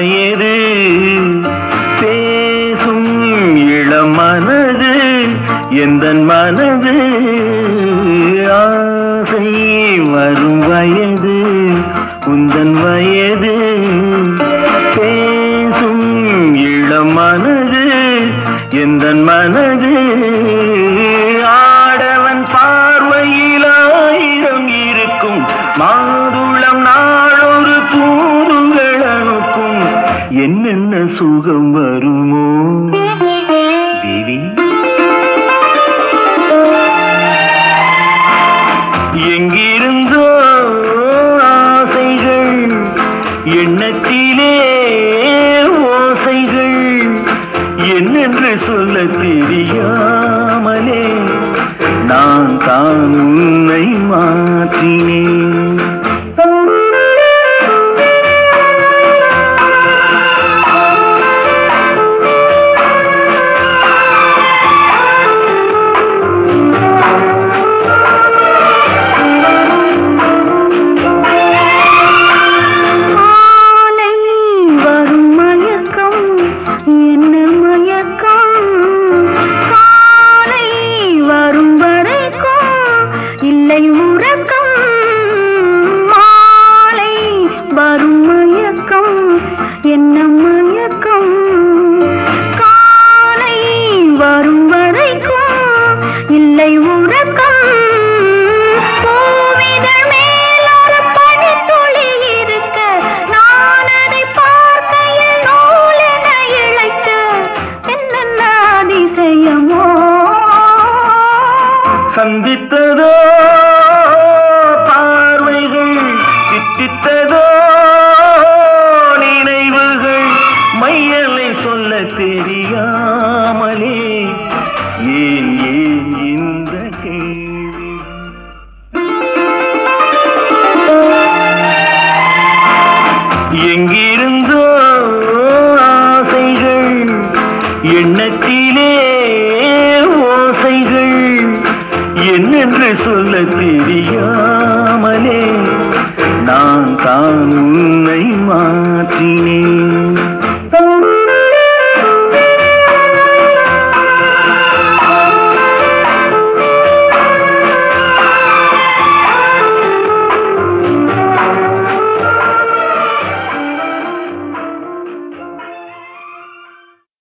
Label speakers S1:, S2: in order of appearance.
S1: வயது பேசும் இளம் மனது எந்த மனது? ஆசை வரும் வயது உந்தன் வயது. பேசும் இளம் மனது எந்த மனது? ஆடவன் பார்வையில் ஆயிரம் இருக்கும். மாதுளம் நாளொரு தூதுகளனும் என்னென்ன சுகம் வருமோ? தேவி. எங்கிருந்தோ ஆசைகள் எண்ணத்திலே ஓசைகள் என்னென்று சொல்ல தெரியாமலே நான் தான் உன்னை மாற்றினேன். சந்தித்ததோ? பார்வைகள் தித்தித்ததோ நினைவுகள் மையலை சொல்ல தெரியாமலே. ஏன் ஏன் இந்த கேள்வி? எங்கிருந்தோ ஆசைகள் எண்ணத்திலே என்னென்று சொல்ல தெரியாமலே நான் தான் உன்னை மாற்றினேன்.